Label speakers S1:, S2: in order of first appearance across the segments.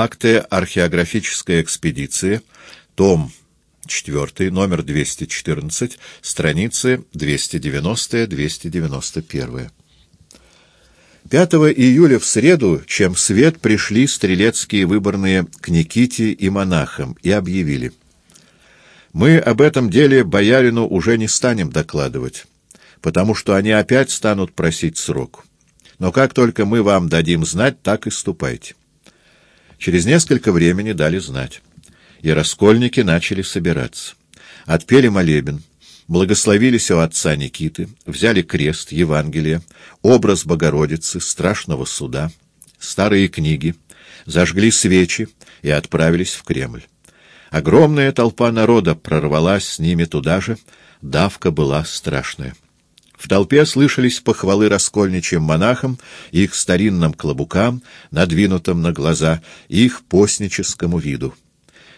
S1: Акты археографической экспедиции, том 4, номер 214, страницы 290-291. 5 июля в среду, чем свет, пришли стрелецкие выборные к Никите и монахам и объявили. «Мы об этом деле боярину уже не станем докладывать, потому что они опять станут просить срок. Но как только мы вам дадим знать, так и ступайте». Через несколько времени дали знать. И раскольники начали собираться. Отпели молебен, благословились у отца Никиты, взяли крест, Евангелие, образ Богородицы, страшного суда, старые книги, зажгли свечи и отправились в Кремль. Огромная толпа народа прорвалась с ними туда же, давка была страшная. В толпе слышались похвалы раскольничьим монахам, их старинным клобукам, надвинутым на глаза, их постническому виду.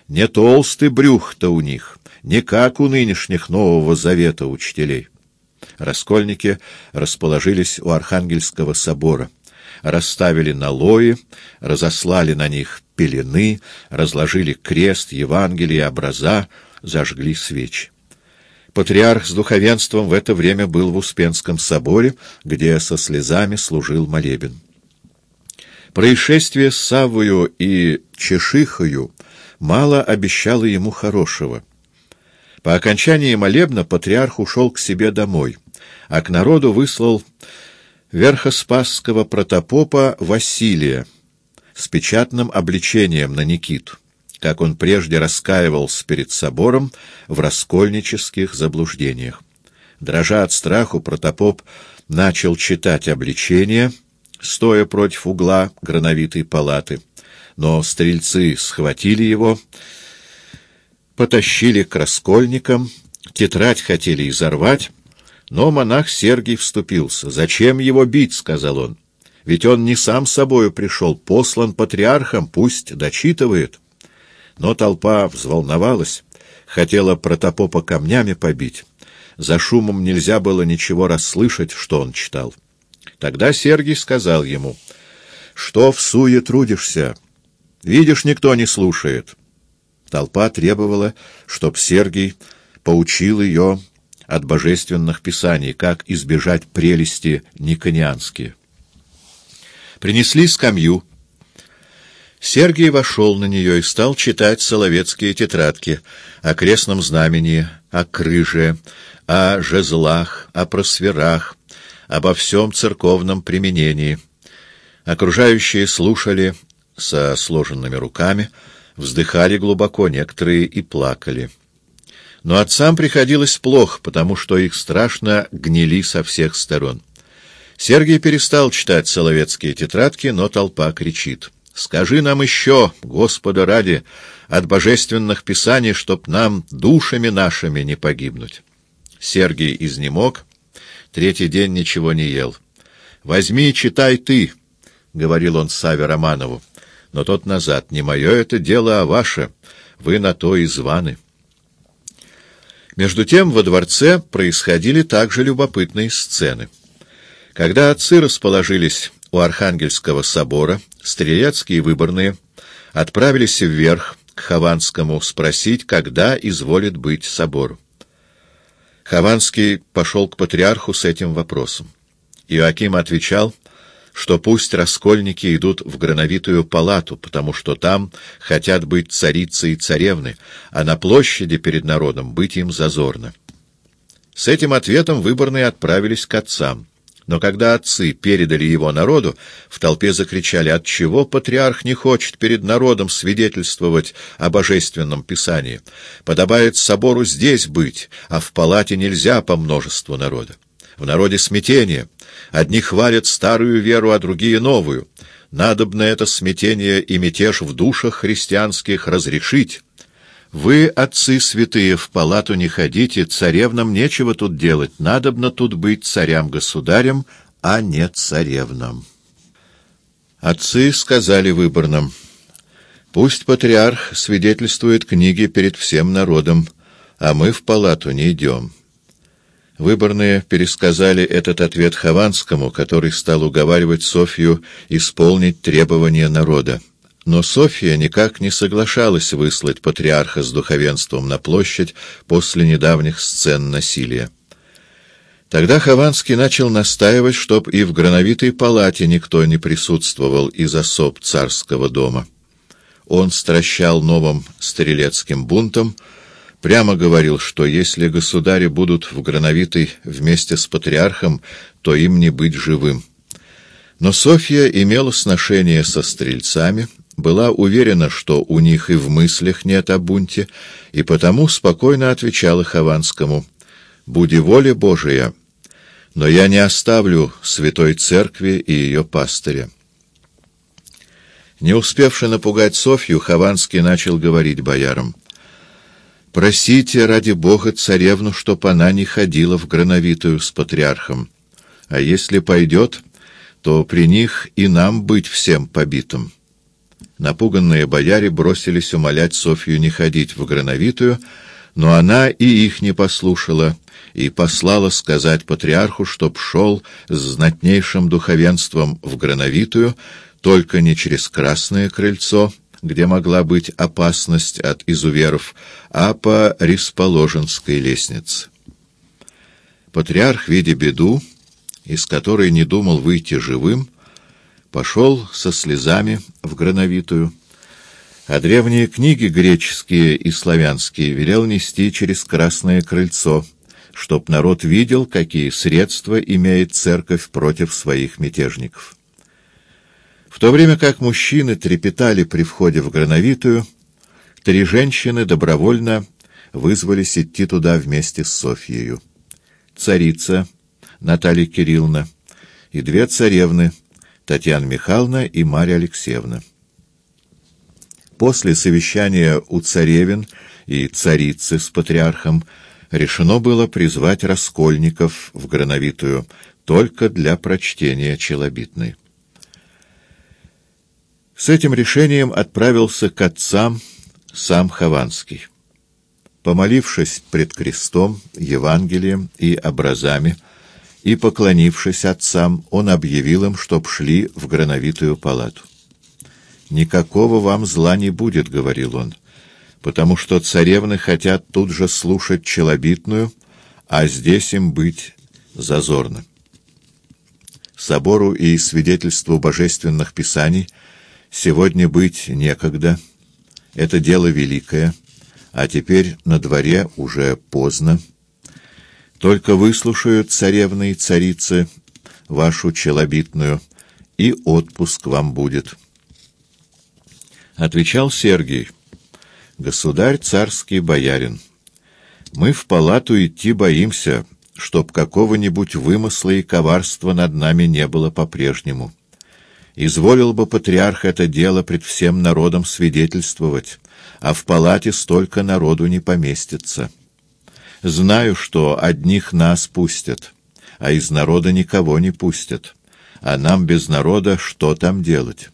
S1: Не толстый брюх-то у них, не как у нынешних Нового Завета учителей. Раскольники расположились у Архангельского собора, расставили налои, разослали на них пелены, разложили крест, Евангелие, образа, зажгли свечи. Патриарх с духовенством в это время был в Успенском соборе, где со слезами служил молебен. Происшествие с Саввою и Чешихою мало обещало ему хорошего. По окончании молебна патриарх ушел к себе домой, а к народу выслал верхоспасского протопопа Василия с печатным обличением на Никиту как он прежде раскаивался перед собором в раскольнических заблуждениях. Дрожа от страху, протопоп начал читать обличение, стоя против угла грановитой палаты, но стрельцы схватили его, потащили к раскольникам, тетрадь хотели изорвать, но монах Сергий вступился. «Зачем его бить?» — сказал он. «Ведь он не сам собою пришел, послан патриархом, пусть дочитывает». Но толпа взволновалась, хотела протопопа камнями побить. За шумом нельзя было ничего расслышать, что он читал. Тогда Сергий сказал ему, «Что в суе трудишься? Видишь, никто не слушает». Толпа требовала, чтоб Сергий поучил ее от божественных писаний, как избежать прелести никонианские. Принесли скамью, Сергий вошел на нее и стал читать соловецкие тетрадки о крестном знамени, о крыже, о жезлах, о просверах, обо всем церковном применении. Окружающие слушали со сложенными руками, вздыхали глубоко, некоторые и плакали. Но отцам приходилось плохо, потому что их страшно гнили со всех сторон. Сергий перестал читать соловецкие тетрадки, но толпа кричит — Скажи нам еще, Господа ради, от божественных писаний, чтоб нам душами нашими не погибнуть. Сергий изнемог, третий день ничего не ел. «Возьми, читай ты», — говорил он Саве Романову, но тот назад, «не мое это дело, а ваше, вы на то и званы». Между тем во дворце происходили также любопытные сцены. Когда отцы расположились у Архангельского собора, стрелецкие выборные отправились вверх к Хованскому спросить, когда изволит быть собор. Хованский пошел к патриарху с этим вопросом. Иоаким отвечал, что пусть раскольники идут в грановитую палату, потому что там хотят быть царицы и царевны, а на площади перед народом быть им зазорно. С этим ответом выборные отправились к отцам. Но когда отцы передали его народу, в толпе закричали, отчего патриарх не хочет перед народом свидетельствовать о божественном писании. Подобает собору здесь быть, а в палате нельзя по множеству народа. В народе смятение. Одни хвалят старую веру, а другие — новую. Надобно это смятение и мятеж в душах христианских разрешить. Вы, отцы святые, в палату не ходите, царевнам нечего тут делать, надобно тут быть царям-государям, а не царевнам. Отцы сказали выборным, пусть патриарх свидетельствует книги перед всем народом, а мы в палату не идем. Выборные пересказали этот ответ Хованскому, который стал уговаривать Софью исполнить требования народа. Но Софья никак не соглашалась выслать патриарха с духовенством на площадь после недавних сцен насилия. Тогда Хованский начал настаивать, чтоб и в грановитой палате никто не присутствовал из особ царского дома. Он стращал новым стрелецким бунтом, прямо говорил, что если государи будут в грановитой вместе с патриархом, то им не быть живым. Но Софья имела сношение со стрельцами, была уверена, что у них и в мыслях нет о бунте, и потому спокойно отвечала Хованскому «Буди воля Божия, но я не оставлю Святой Церкви и ее пастыря». Не успевши напугать Софью, Хованский начал говорить боярам. «Просите ради Бога царевну, чтоб она не ходила в Грановитую с патриархом. А если пойдет, то при них и нам быть всем побитым». Напуганные бояре бросились умолять Софью не ходить в Грановитую, но она и их не послушала и послала сказать патриарху, чтоб шел с знатнейшим духовенством в Грановитую, только не через Красное крыльцо, где могла быть опасность от изуверов, а по Ресположенской лестнице. Патриарх, видя беду, из которой не думал выйти живым, пошел со слезами в Грановитую, а древние книги греческие и славянские велел нести через Красное крыльцо, чтоб народ видел, какие средства имеет церковь против своих мятежников. В то время как мужчины трепетали при входе в Грановитую, три женщины добровольно вызвались идти туда вместе с Софьей. Царица Наталья Кирилловна и две царевны Татьяна Михайловна и Марья Алексеевна. После совещания у царевин и царицы с патриархом решено было призвать раскольников в Грановитую только для прочтения челобитной. С этим решением отправился к отцам сам Хованский. Помолившись пред крестом, Евангелием и образами, и, поклонившись отцам, он объявил им, чтоб шли в грановитую палату. «Никакого вам зла не будет», — говорил он, — «потому что царевны хотят тут же слушать челобитную, а здесь им быть зазорно». Собору и свидетельству божественных писаний — Сегодня быть некогда. Это дело великое, а теперь на дворе уже поздно. Только выслушают царевны и царицы вашу челобитную, и отпуск вам будет. Отвечал Сергий, государь царский боярин, мы в палату идти боимся, чтоб какого-нибудь вымысла и коварства над нами не было по-прежнему. Изволил бы патриарх это дело пред всем народом свидетельствовать, а в палате столько народу не поместится. Знаю, что одних нас пустят, а из народа никого не пустят, а нам без народа что там делать?»